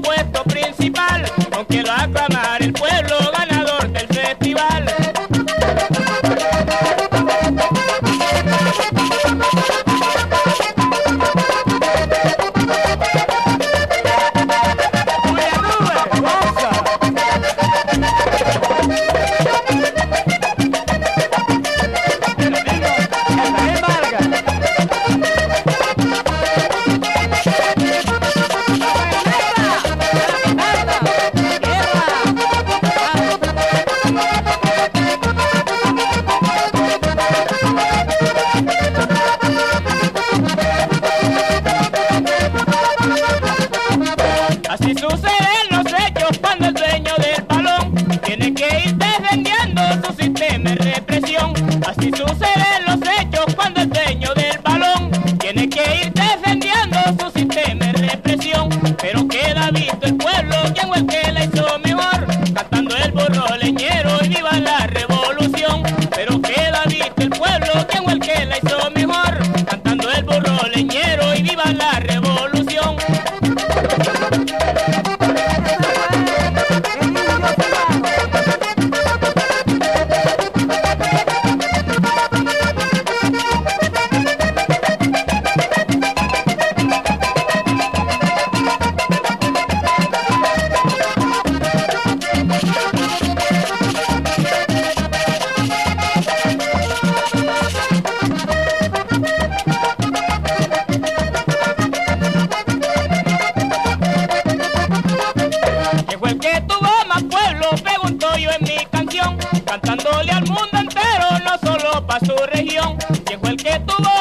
premio Así suceden los hechos cuando el dueño del balón tiene que ir defendiendo su sistema de represión. Así suceden los hechos cuando el dueño del balón tiene que ir defendiendo su sistema de represión. Pero queda visto el pueblo quién fue el que la hizo mejor, cantando el burro leñero y viva la revolución. Pero queda visto el pueblo quién fue el que la hizo mejor, cantando el burro leñero su región. ¿Quién fue el que tuvo